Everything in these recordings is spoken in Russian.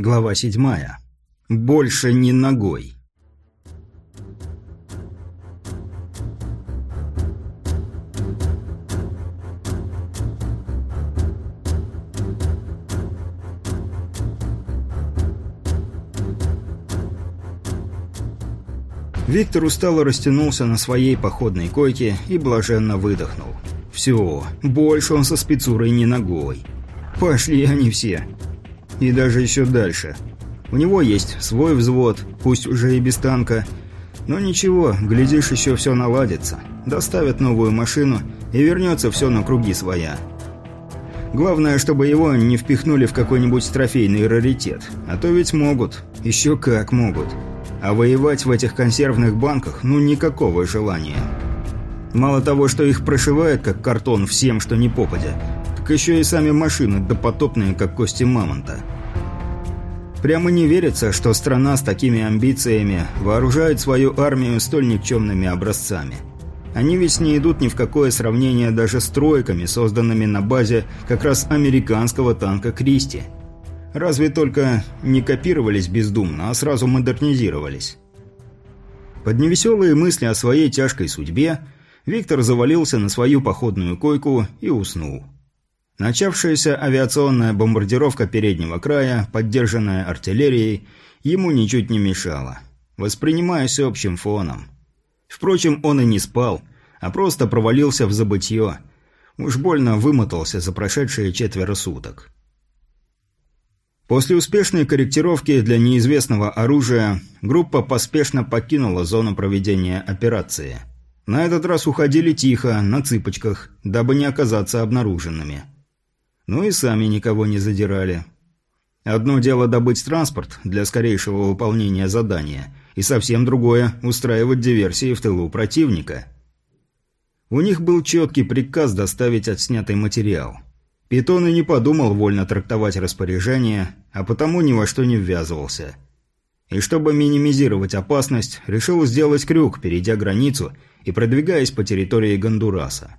Глава седьмая. Больше не ногой. Виктор устало растянулся на своей походной койке и блаженно выдохнул. Все, больше он со спецурой не ногой. Пошли они все. И даже еще дальше. У него есть свой взвод, пусть уже и без танка. Но ничего, глядишь, еще все наладится. Доставят новую машину, и вернется все на круги своя. Главное, чтобы его не впихнули в какой-нибудь трофейный раритет. А то ведь могут. Еще как могут. А воевать в этих консервных банках, ну никакого желания. Мало того, что их прошивают как картон всем, что не попадя, так еще и сами машины допотопные, как кости мамонта. Прямо не верится, что страна с такими амбициями вооружает свою армию столь никчемными образцами. Они ведь не идут ни в какое сравнение даже с тройками, созданными на базе как раз американского танка «Кристи». Разве только не копировались бездумно, а сразу модернизировались. Под невеселые мысли о своей тяжкой судьбе Виктор завалился на свою походную койку и уснул. Начавшаяся авиационная бомбардировка переднего края, поддержанная артиллерией, ему ничуть не мешала, воспринимаясь общим фоном. Впрочем, он и не спал, а просто провалился в забытье. Уж больно вымотался за прошедшие четверо суток. После успешной корректировки для неизвестного оружия группа поспешно покинула зону проведения операции. На этот раз уходили тихо, на цыпочках, дабы не оказаться обнаруженными. Ну и сами никого не задирали. Одно дело добыть транспорт для скорейшего выполнения задания, и совсем другое – устраивать диверсии в тылу противника. У них был четкий приказ доставить отснятый материал – Питон и не подумал вольно трактовать распоряжение, а потому ни во что не ввязывался. И чтобы минимизировать опасность, решил сделать крюк, перейдя границу и продвигаясь по территории Гондураса.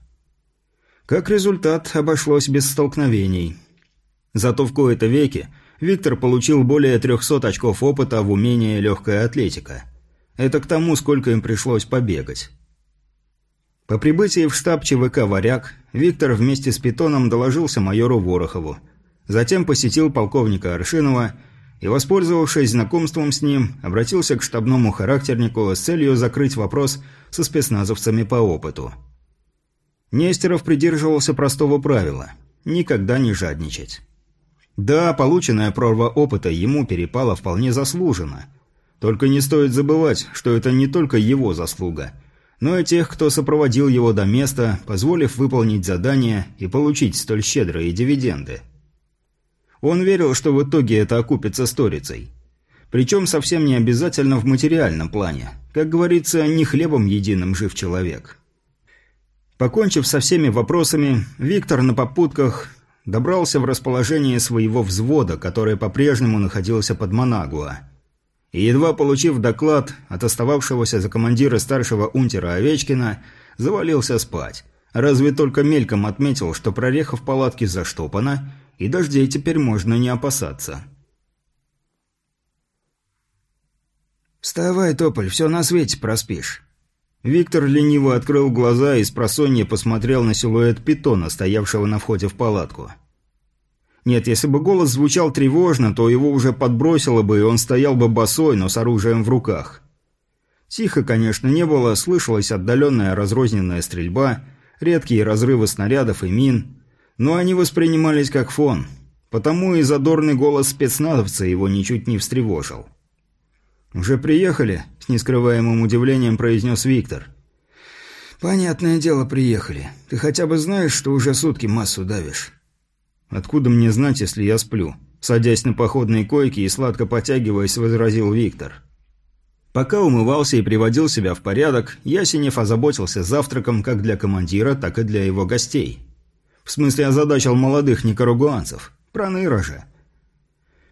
Как результат, обошлось без столкновений. Зато в кои-то веки Виктор получил более 300 очков опыта в умении легкая атлетика. Это к тому, сколько им пришлось побегать. По прибытии в штаб ЧВК «Варяг» Виктор вместе с Питоном доложился майору Ворохову. Затем посетил полковника Аршинова и, воспользовавшись знакомством с ним, обратился к штабному характернику с целью закрыть вопрос со спецназовцами по опыту. Нестеров придерживался простого правила – никогда не жадничать. Да, полученная прорва опыта ему перепала вполне заслуженно. Только не стоит забывать, что это не только его заслуга – но и тех, кто сопроводил его до места, позволив выполнить задание и получить столь щедрые дивиденды. Он верил, что в итоге это окупится сторицей. Причем совсем не обязательно в материальном плане. Как говорится, не хлебом единым жив человек. Покончив со всеми вопросами, Виктор на попутках добрался в расположение своего взвода, который по-прежнему находился под Манагуа и, едва получив доклад от остававшегося за командира старшего унтера Овечкина, завалился спать. Разве только мельком отметил, что прореха в палатке заштопана, и дождей теперь можно не опасаться. «Вставай, Тополь, все на свете проспишь». Виктор лениво открыл глаза и с просонья посмотрел на силуэт питона, стоявшего на входе в палатку. Нет, если бы голос звучал тревожно, то его уже подбросило бы, и он стоял бы босой, но с оружием в руках. Тихо, конечно, не было, слышалась отдаленная разрозненная стрельба, редкие разрывы снарядов и мин, но они воспринимались как фон, потому и задорный голос спецназовца его ничуть не встревожил. «Уже приехали?» – с нескрываемым удивлением произнес Виктор. «Понятное дело, приехали. Ты хотя бы знаешь, что уже сутки массу давишь?» «Откуда мне знать, если я сплю?» Садясь на походной койке и сладко потягиваясь, возразил Виктор. Пока умывался и приводил себя в порядок, Ясенев озаботился завтраком как для командира, так и для его гостей. В смысле, озадачил молодых никарагуанцев. Проныра же.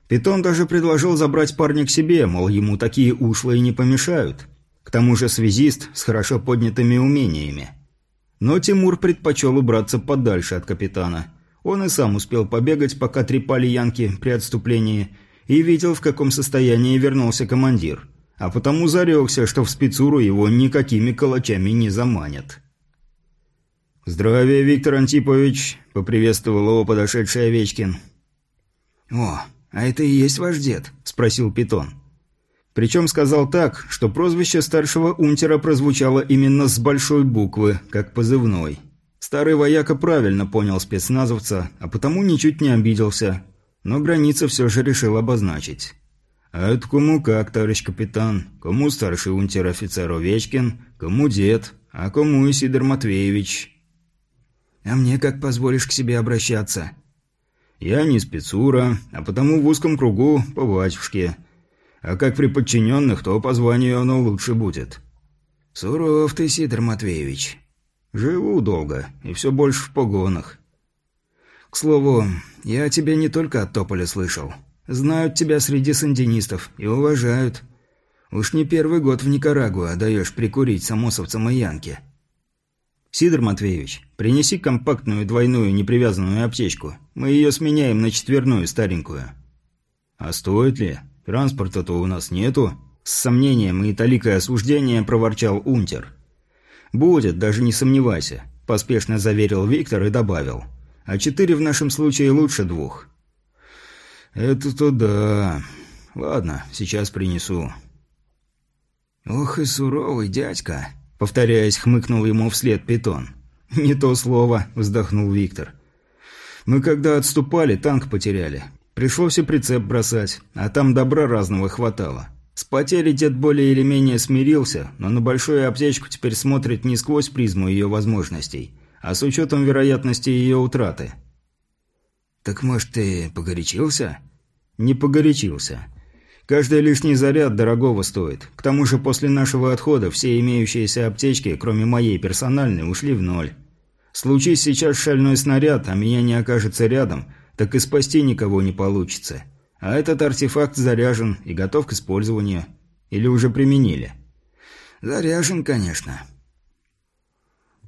Питон даже предложил забрать парня к себе, мол, ему такие ушлые не помешают. К тому же связист с хорошо поднятыми умениями. Но Тимур предпочел убраться подальше от капитана – он и сам успел побегать, пока трепали янки при отступлении, и видел, в каком состоянии вернулся командир, а потому зарекся, что в спецуру его никакими калачами не заманят. «Здравия, Виктор Антипович!» – поприветствовал его подошедший Овечкин. «О, а это и есть ваш дед?» – спросил Питон. Причем сказал так, что прозвище старшего унтера прозвучало именно с большой буквы, как позывной. Старый вояка правильно понял спецназовца, а потому ничуть не обиделся, но границы все же решил обозначить. «А это кому как, товарищ капитан? Кому старший унтер-офицер Овечкин? Кому дед? А кому Исидор Матвеевич?» «А мне как позволишь к себе обращаться?» «Я не спецура, а потому в узком кругу по батюшке. А как при подчиненных, то по званию оно лучше будет». «Суров ты, Сидор Матвеевич». «Живу долго, и все больше в погонах». «К слову, я о тебе не только от Тополя слышал. Знают тебя среди сандинистов и уважают. Уж не первый год в Никарагуа даешь прикурить самосовцам и янке». «Сидор Матвеевич, принеси компактную двойную непривязанную аптечку. Мы ее сменяем на четверную старенькую». «А стоит ли? Транспорта-то у нас нету». С сомнением и таликой осуждения проворчал Унтер. «Будет, даже не сомневайся», – поспешно заверил Виктор и добавил. «А четыре в нашем случае лучше двух». «Это-то да. Ладно, сейчас принесу». «Ох и суровый дядька», Повторяясь, хмыкнул ему вслед питон. «Не то слово», – вздохнул Виктор. «Мы когда отступали, танк потеряли. Пришлось и прицеп бросать, а там добра разного хватало. С потерей дед более или менее смирился, но на большую аптечку теперь смотрит не сквозь призму ее возможностей, а с учетом вероятности ее утраты». «Так, может, ты погорячился?» «Не погорячился. Каждый лишний заряд дорогого стоит. К тому же после нашего отхода все имеющиеся аптечки, кроме моей персональной, ушли в ноль. Случись сейчас шальной снаряд, а меня не окажется рядом, так и спасти никого не получится. А этот артефакт заряжен и готов к использованию. Или уже применили? Заряжен, конечно.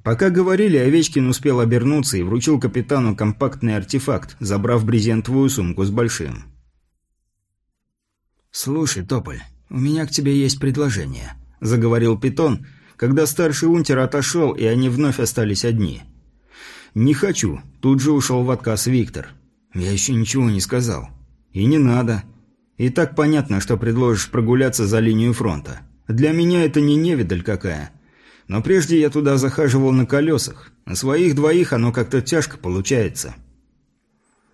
Пока говорили, Овечкин успел обернуться и вручил капитану компактный артефакт, забрав брезентовую сумку с большим. «Слушай, Тополь, у меня к тебе есть предложение», – заговорил Питон, когда старший унтер отошел, и они вновь остались одни. «Не хочу», – тут же ушел в отказ Виктор. «Я еще ничего не сказал». «И не надо. И так понятно, что предложишь прогуляться за линию фронта. Для меня это не невидаль какая. Но прежде я туда захаживал на колесах. На своих двоих оно как-то тяжко получается».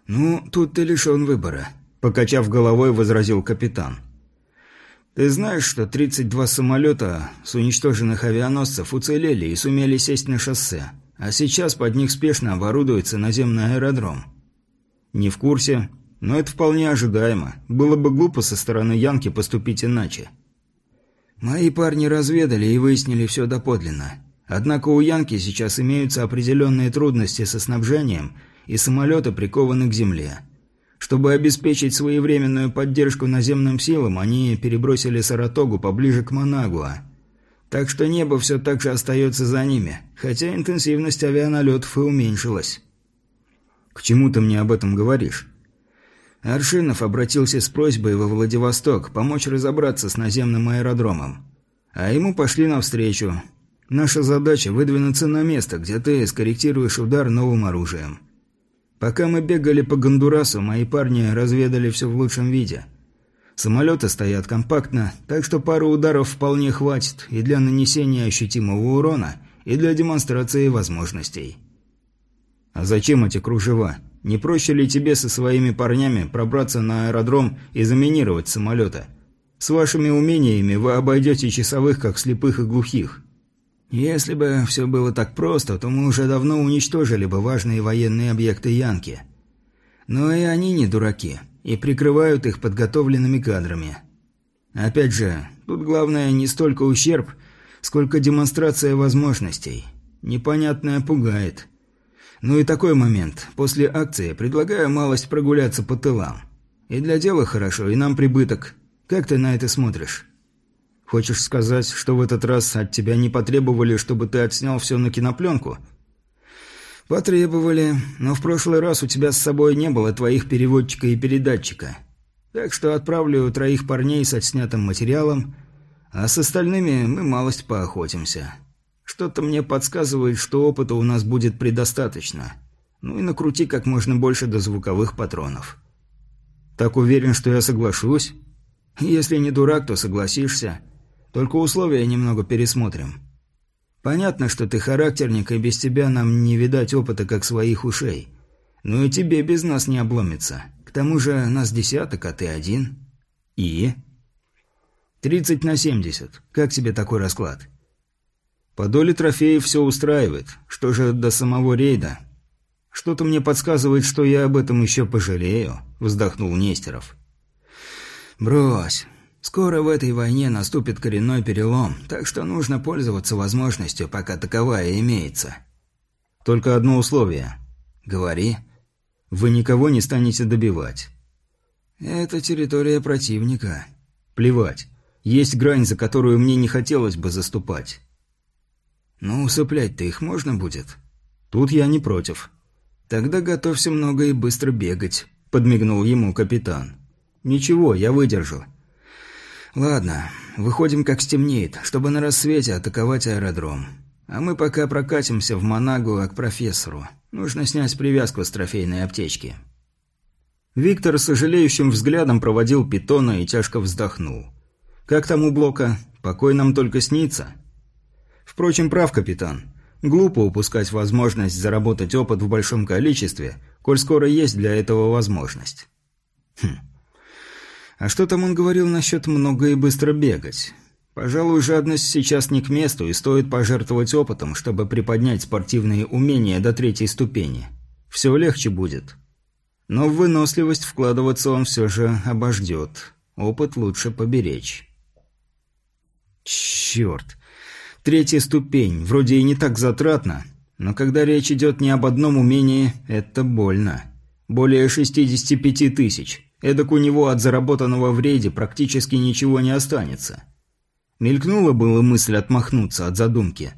«Ну, тут ты лишен выбора», Покачав головой, возразил капитан. «Ты знаешь, что 32 самолета с уничтоженных авианосцев уцелели и сумели сесть на шоссе, а сейчас под них спешно оборудуется наземный аэродром?» «Не в курсе, но это вполне ожидаемо. Было бы глупо со стороны Янки поступить иначе». «Мои парни разведали и выяснили все доподлинно. Однако у Янки сейчас имеются определенные трудности со снабжением, и самолеты прикованы к земле». Чтобы обеспечить своевременную поддержку наземным силам, они перебросили Саратогу поближе к Манагуа. Так что небо все так же остается за ними, хотя интенсивность авианалетов и уменьшилась. «К чему ты мне об этом говоришь?» Аршинов обратился с просьбой во Владивосток помочь разобраться с наземным аэродромом. А ему пошли навстречу. Наша задача – выдвинуться на место, где ты скорректируешь удар новым оружием. Пока мы бегали по Гондурасу, мои парни разведали все в лучшем виде. Самолеты стоят компактно, так что пару ударов вполне хватит и для нанесения ощутимого урона, и для демонстрации возможностей. А зачем эти кружева? Не проще ли тебе со своими парнями пробраться на аэродром и заминировать самолеты? С вашими умениями вы обойдете часовых, как слепых и глухих. Если бы все было так просто, то мы уже давно уничтожили бы важные военные объекты Янки. Но и они не дураки, и прикрывают их подготовленными кадрами. Опять же, тут главное не столько ущерб, сколько демонстрация возможностей. Непонятное пугает. Ну и такой момент. После акции предлагаю малость прогуляться по тылам. И для дела хорошо, и нам прибыток. Как ты на это смотришь?» Хочешь сказать, что в этот раз от тебя не потребовали, чтобы ты отснял все на кинопленку? Потребовали, но в прошлый раз у тебя с собой не было твоих переводчика и передатчика. Так что отправлю троих парней с отснятым материалом, а с остальными мы малость поохотимся. Что-то мне подсказывает, что опыта у нас будет предостаточно. Ну и накрути как можно больше до звуковых патронов. Так уверен, что я соглашусь? Если не дурак, то согласишься. Только условия немного пересмотрим. Понятно, что ты характерник, и без тебя нам не видать опыта, как своих ушей. Но и тебе без нас не обломится. К тому же нас десяток, а ты один. И? Тридцать на семьдесят. Как тебе такой расклад? По доле трофеев все устраивает. Что же до самого рейда? Что-то мне подсказывает, что я об этом еще пожалею, вздохнул Нестеров. Брось. Скоро в этой войне наступит коренной перелом, так что нужно пользоваться возможностью, пока таковая имеется. Только одно условие. Говори. Вы никого не станете добивать. Это территория противника. Плевать. Есть грань, за которую мне не хотелось бы заступать. Ну, усыплять-то их можно будет? Тут я не против. Тогда готовься много и быстро бегать, подмигнул ему капитан. Ничего, я выдержу. «Ладно, выходим как стемнеет, чтобы на рассвете атаковать аэродром. А мы пока прокатимся в Монагу а к профессору. Нужно снять привязку с трофейной аптечки». Виктор с сожалеющим взглядом проводил питона и тяжко вздохнул. «Как там у Блока? Покой нам только снится?» «Впрочем, прав капитан. Глупо упускать возможность заработать опыт в большом количестве, коль скоро есть для этого возможность». «Хм, а что там он говорил насчет много и быстро бегать? Пожалуй, жадность сейчас не к месту, и стоит пожертвовать опытом, чтобы приподнять спортивные умения до третьей ступени. Все легче будет. Но в выносливость вкладываться он все же обождет. Опыт лучше поберечь. Черт. Третья ступень. Вроде и не так затратно, но когда речь идет не об одном умении, это больно. Более 65 тысяч. Эдак у него от заработанного в рейде практически ничего не останется. Мелькнула была мысль отмахнуться от задумки.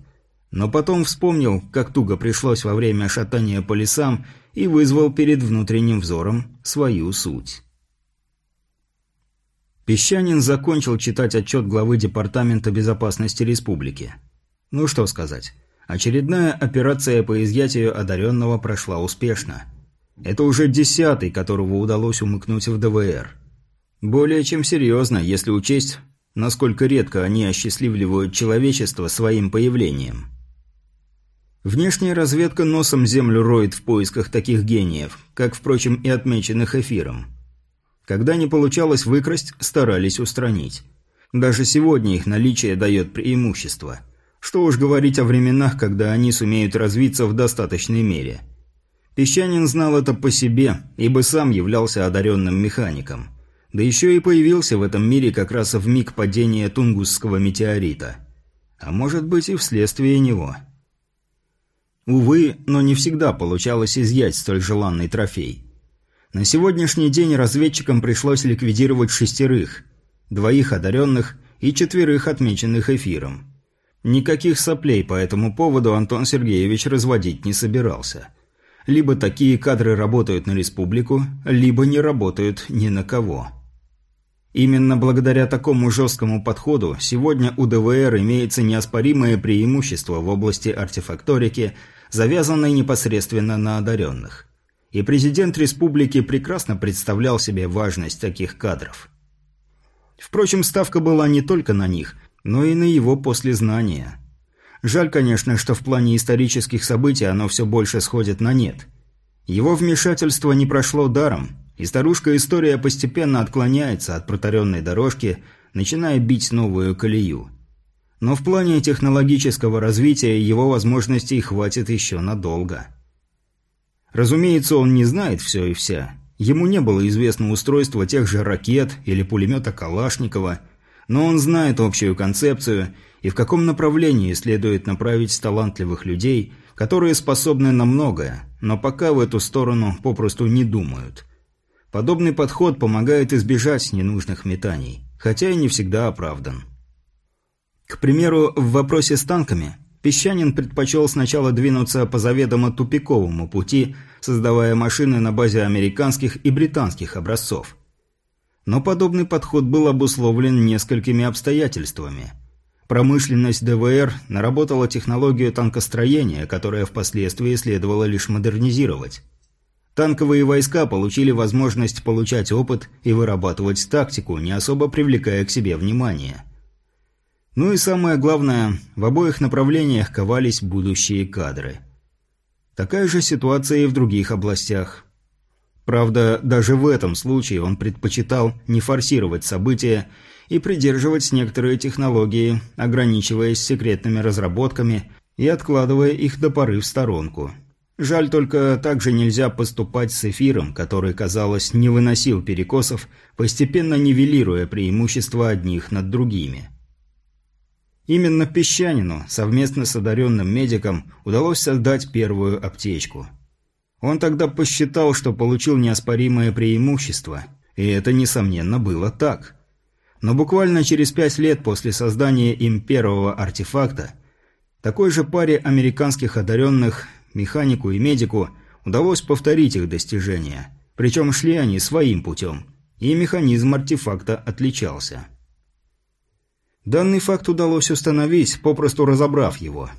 Но потом вспомнил, как туго пришлось во время шатания по лесам и вызвал перед внутренним взором свою суть. Песчанин закончил читать отчет главы Департамента безопасности республики. Ну что сказать. Очередная операция по изъятию одаренного прошла успешно. Это уже десятый, которого удалось умыкнуть в ДВР. Более чем серьезно, если учесть, насколько редко они осчастливливают человечество своим появлением. Внешняя разведка носом землю роет в поисках таких гениев, как, впрочем, и отмеченных эфиром. Когда не получалось выкрасть, старались устранить. Даже сегодня их наличие дает преимущество. Что уж говорить о временах, когда они сумеют развиться в достаточной мере – Песчанин знал это по себе, ибо сам являлся одаренным механиком. Да еще и появился в этом мире как раз в миг падения Тунгусского метеорита. А может быть и вследствие него. Увы, но не всегда получалось изъять столь желанный трофей. На сегодняшний день разведчикам пришлось ликвидировать шестерых, двоих одаренных и четверых отмеченных эфиром. Никаких соплей по этому поводу Антон Сергеевич разводить не собирался – либо такие кадры работают на республику, либо не работают ни на кого. Именно благодаря такому жесткому подходу сегодня у ДВР имеется неоспоримое преимущество в области артефакторики, завязанной непосредственно на одаренных. И президент республики прекрасно представлял себе важность таких кадров. Впрочем, ставка была не только на них, но и на его послезнания – Жаль, конечно, что в плане исторических событий оно все больше сходит на нет. Его вмешательство не прошло даром, и старушка-история постепенно отклоняется от протаренной дорожки, начиная бить новую колею. Но в плане технологического развития его возможностей хватит еще надолго. Разумеется, он не знает все и вся. Ему не было известно устройство тех же ракет или пулемета Калашникова, но он знает общую концепцию – и в каком направлении следует направить талантливых людей, которые способны на многое, но пока в эту сторону попросту не думают. Подобный подход помогает избежать ненужных метаний, хотя и не всегда оправдан. К примеру, в вопросе с танками Песчанин предпочел сначала двинуться по заведомо тупиковому пути, создавая машины на базе американских и британских образцов. Но подобный подход был обусловлен несколькими обстоятельствами. Промышленность ДВР наработала технологию танкостроения, которая впоследствии следовало лишь модернизировать. Танковые войска получили возможность получать опыт и вырабатывать тактику, не особо привлекая к себе внимание. Ну и самое главное, в обоих направлениях ковались будущие кадры. Такая же ситуация и в других областях. Правда, даже в этом случае он предпочитал не форсировать события и придерживать некоторые технологии, ограничиваясь секретными разработками и откладывая их до поры в сторонку. Жаль только, также нельзя поступать с эфиром, который, казалось, не выносил перекосов, постепенно нивелируя преимущества одних над другими. Именно Песчанину, совместно с одаренным медиком, удалось создать первую аптечку – он тогда посчитал, что получил неоспоримое преимущество, и это, несомненно, было так. Но буквально через пять лет после создания им первого артефакта, такой же паре американских одаренных, механику и медику, удалось повторить их достижения. Причем шли они своим путем, и механизм артефакта отличался. Данный факт удалось установить, попросту разобрав его.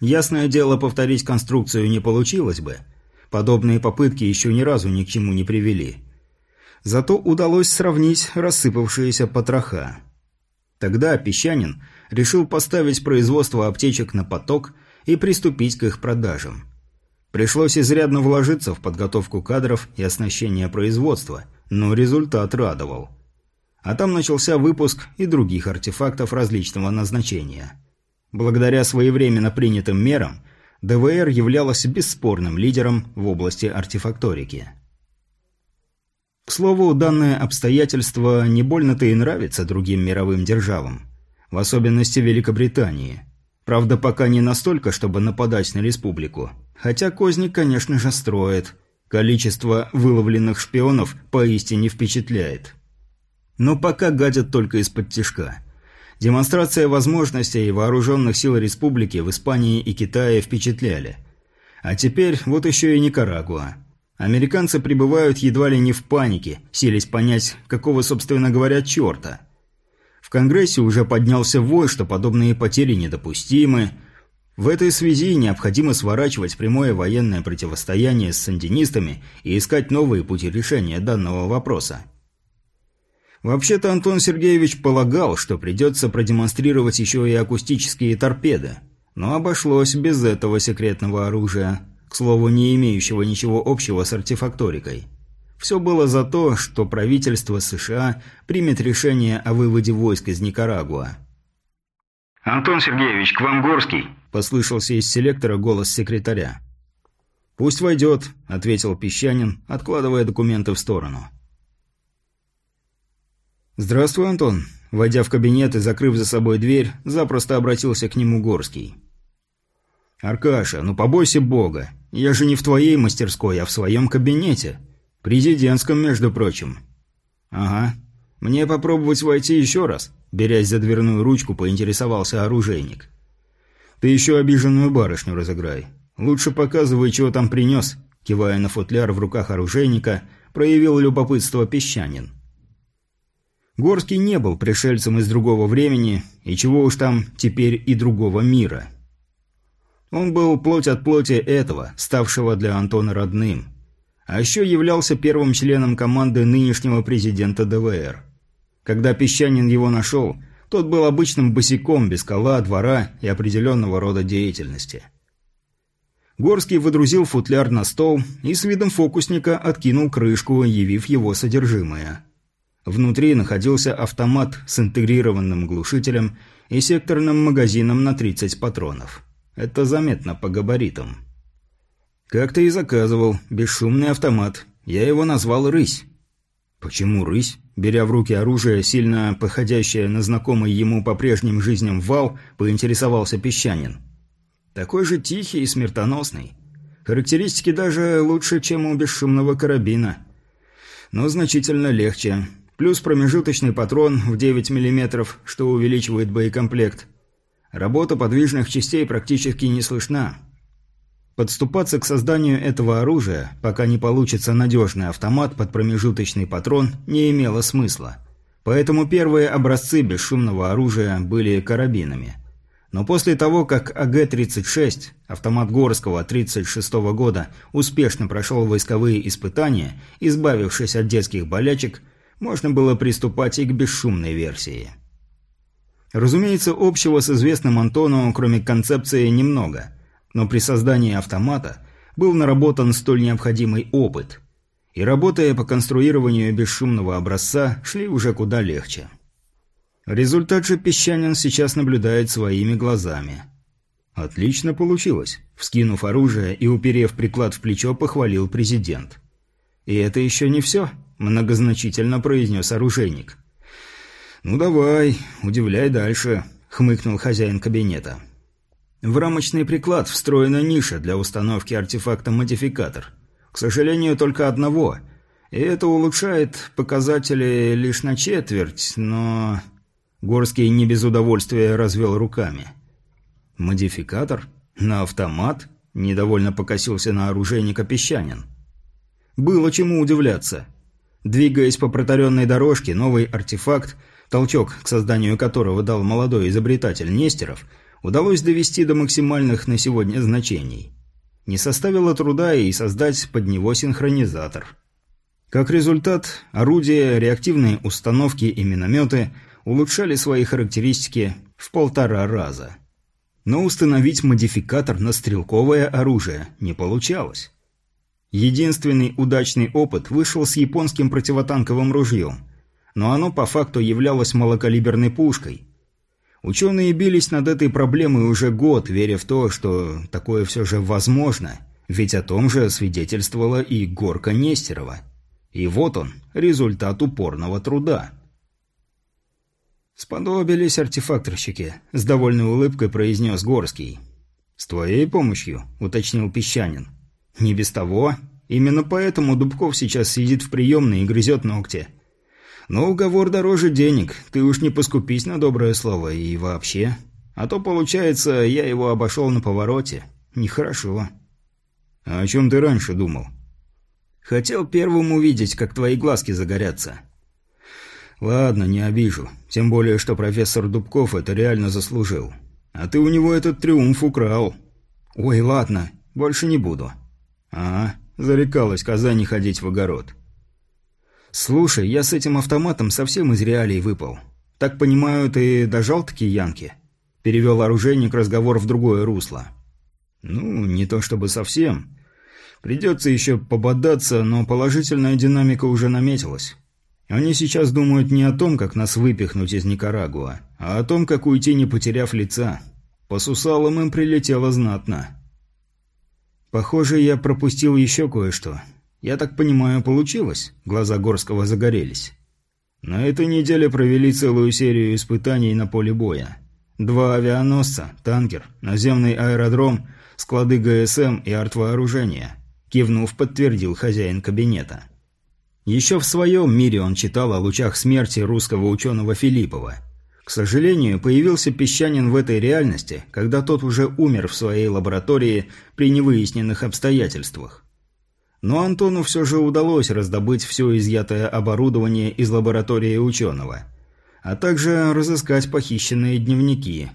Ясное дело, повторить конструкцию не получилось бы – Подобные попытки еще ни разу ни к чему не привели. Зато удалось сравнить рассыпавшиеся потроха. Тогда Песчанин решил поставить производство аптечек на поток и приступить к их продажам. Пришлось изрядно вложиться в подготовку кадров и оснащение производства, но результат радовал. А там начался выпуск и других артефактов различного назначения. Благодаря своевременно принятым мерам – ДВР являлась бесспорным лидером в области артефакторики. К слову, данное обстоятельство не больно-то и нравится другим мировым державам, в особенности Великобритании. Правда, пока не настолько, чтобы нападать на республику. Хотя Козник, конечно же, строит. Количество выловленных шпионов поистине впечатляет. Но пока гадят только из-под тишка – Демонстрация возможностей вооруженных сил республики в Испании и Китае впечатляли. А теперь вот еще и Никарагуа. Американцы пребывают едва ли не в панике, силясь понять, какого, собственно говоря, черта. В Конгрессе уже поднялся вой, что подобные потери недопустимы. В этой связи необходимо сворачивать прямое военное противостояние с сандинистами и искать новые пути решения данного вопроса. Вообще-то Антон Сергеевич полагал, что придется продемонстрировать еще и акустические торпеды. Но обошлось без этого секретного оружия, к слову, не имеющего ничего общего с артефакторикой. Все было за то, что правительство США примет решение о выводе войск из Никарагуа. «Антон Сергеевич, к вам Горский!» – послышался из селектора голос секретаря. «Пусть войдет», – ответил Песчанин, откладывая документы в сторону. «Здравствуй, Антон». Войдя в кабинет и закрыв за собой дверь, запросто обратился к нему Горский. «Аркаша, ну побойся Бога. Я же не в твоей мастерской, а в своем кабинете. Президентском, между прочим». «Ага. Мне попробовать войти еще раз?» Берясь за дверную ручку, поинтересовался оружейник. «Ты еще обиженную барышню разыграй. Лучше показывай, чего там принес», кивая на футляр в руках оружейника, проявил любопытство песчанин. Горский не был пришельцем из другого времени, и чего уж там теперь и другого мира. Он был плоть от плоти этого, ставшего для Антона родным. А еще являлся первым членом команды нынешнего президента ДВР. Когда Песчанин его нашел, тот был обычным босиком без кола, двора и определенного рода деятельности. Горский выдрузил футляр на стол и с видом фокусника откинул крышку, явив его содержимое. Внутри находился автомат с интегрированным глушителем и секторным магазином на 30 патронов. Это заметно по габаритам. «Как ты и заказывал, бесшумный автомат. Я его назвал «Рысь». «Почему рысь?» Беря в руки оружие, сильно походящее на знакомый ему по прежним жизням вал, поинтересовался песчанин. «Такой же тихий и смертоносный. Характеристики даже лучше, чем у бесшумного карабина. Но значительно легче. Плюс промежуточный патрон в 9 мм, что увеличивает боекомплект. Работа подвижных частей практически не слышна. Подступаться к созданию этого оружия, пока не получится надежный автомат под промежуточный патрон, не имело смысла. Поэтому первые образцы бесшумного оружия были карабинами. Но после того, как АГ-36, автомат Горского 1936 года, успешно прошел войсковые испытания, избавившись от детских болячек, можно было приступать и к бесшумной версии. Разумеется, общего с известным Антону, кроме концепции, немного. Но при создании автомата был наработан столь необходимый опыт. И работая по конструированию бесшумного образца, шли уже куда легче. Результат же Песчанин сейчас наблюдает своими глазами. «Отлично получилось», – вскинув оружие и уперев приклад в плечо, похвалил президент. «И это еще не все», – многозначительно произнес оружейник. «Ну давай, удивляй дальше», — хмыкнул хозяин кабинета. В рамочный приклад встроена ниша для установки артефакта-модификатор. К сожалению, только одного. И это улучшает показатели лишь на четверть, но... Горский не без удовольствия развел руками. «Модификатор? На автомат?» – недовольно покосился на оружейника Песчанин. Было чему удивляться. Двигаясь по протаренной дорожке, новый артефакт толчок к созданию которого дал молодой изобретатель Нестеров, удалось довести до максимальных на сегодня значений. Не составило труда и создать под него синхронизатор. Как результат, орудия, реактивные установки и минометы улучшали свои характеристики в полтора раза. Но установить модификатор на стрелковое оружие не получалось. Единственный удачный опыт вышел с японским противотанковым ружьем – но оно по факту являлось малокалиберной пушкой. Ученые бились над этой проблемой уже год, веря в то, что такое все же возможно, ведь о том же свидетельствовала и Горка Нестерова. И вот он, результат упорного труда. «Сподобились артефакторщики», – с довольной улыбкой произнес Горский. «С твоей помощью», – уточнил Песчанин. «Не без того. Именно поэтому Дубков сейчас сидит в приемной и грызет ногти. Но уговор дороже денег, ты уж не поскупись на доброе слово и вообще. А то, получается, я его обошел на повороте. Нехорошо. А о чем ты раньше думал? Хотел первым увидеть, как твои глазки загорятся. Ладно, не обижу. Тем более, что профессор Дубков это реально заслужил. А ты у него этот триумф украл. Ой, ладно, больше не буду. А, зарекалась коза не ходить в огород. «Слушай, я с этим автоматом совсем из реалий выпал. Так понимаю, ты дожал такие янки?» Перевел оружейник разговор в другое русло. «Ну, не то чтобы совсем. Придется еще пободаться, но положительная динамика уже наметилась. Они сейчас думают не о том, как нас выпихнуть из Никарагуа, а о том, как уйти, не потеряв лица. По сусалам им прилетело знатно». «Похоже, я пропустил еще кое-что. «Я так понимаю, получилось?» Глаза Горского загорелись. На этой неделе провели целую серию испытаний на поле боя. Два авианосца, танкер, наземный аэродром, склады ГСМ и артвооружения. Кивнув, подтвердил хозяин кабинета. Еще в своем мире он читал о лучах смерти русского ученого Филиппова. К сожалению, появился песчанин в этой реальности, когда тот уже умер в своей лаборатории при невыясненных обстоятельствах. Но Антону все же удалось раздобыть все изъятое оборудование из лаборатории ученого, а также разыскать похищенные дневники.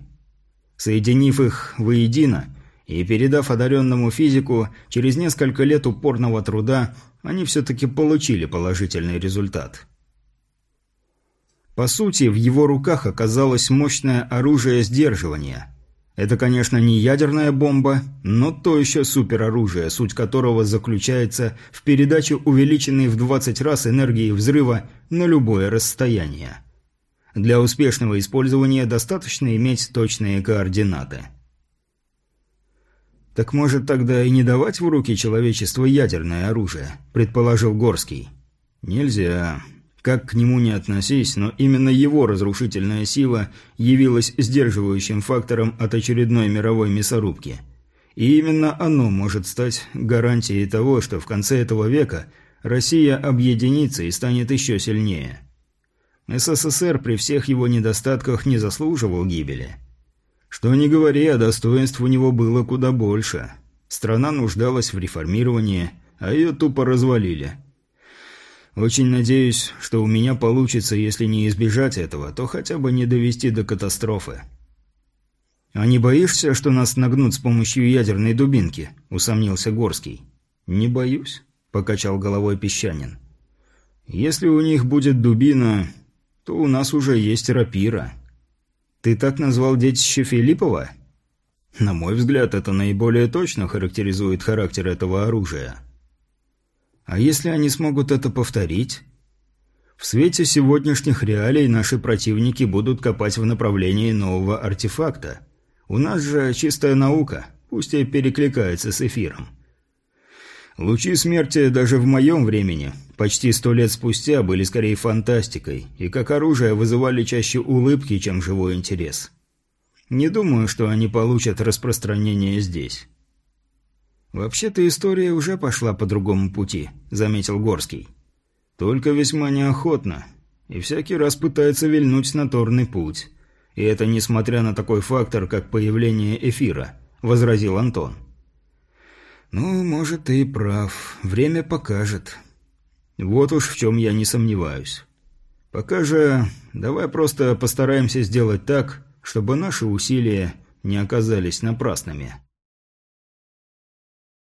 Соединив их воедино и передав одаренному физику, через несколько лет упорного труда они все-таки получили положительный результат. По сути, в его руках оказалось мощное оружие сдерживания – это, конечно, не ядерная бомба, но то еще супероружие, суть которого заключается в передаче увеличенной в 20 раз энергии взрыва на любое расстояние. Для успешного использования достаточно иметь точные координаты. «Так может тогда и не давать в руки человечеству ядерное оружие?» – предположил Горский. «Нельзя. Как к нему не относись, но именно его разрушительная сила явилась сдерживающим фактором от очередной мировой мясорубки. И именно оно может стать гарантией того, что в конце этого века Россия объединится и станет еще сильнее. СССР при всех его недостатках не заслуживал гибели. Что ни говори, а достоинств у него было куда больше. Страна нуждалась в реформировании, а ее тупо развалили. Очень надеюсь, что у меня получится, если не избежать этого, то хотя бы не довести до катастрофы. «А не боишься, что нас нагнут с помощью ядерной дубинки?» – усомнился Горский. «Не боюсь», – покачал головой Песчанин. «Если у них будет дубина, то у нас уже есть рапира». «Ты так назвал детище Филиппова?» «На мой взгляд, это наиболее точно характеризует характер этого оружия». «А если они смогут это повторить?» В свете сегодняшних реалий наши противники будут копать в направлении нового артефакта – у нас же чистая наука, пусть и перекликается с эфиром. Лучи смерти даже в моем времени, почти сто лет спустя, были скорее фантастикой, и как оружие вызывали чаще улыбки, чем живой интерес. Не думаю, что они получат распространение здесь. «Вообще-то история уже пошла по другому пути», — заметил Горский. «Только весьма неохотно, и всякий раз пытается вильнуть на торный путь. И это несмотря на такой фактор, как появление эфира», – возразил Антон. «Ну, может, ты и прав. Время покажет. Вот уж в чем я не сомневаюсь. Пока же давай просто постараемся сделать так, чтобы наши усилия не оказались напрасными».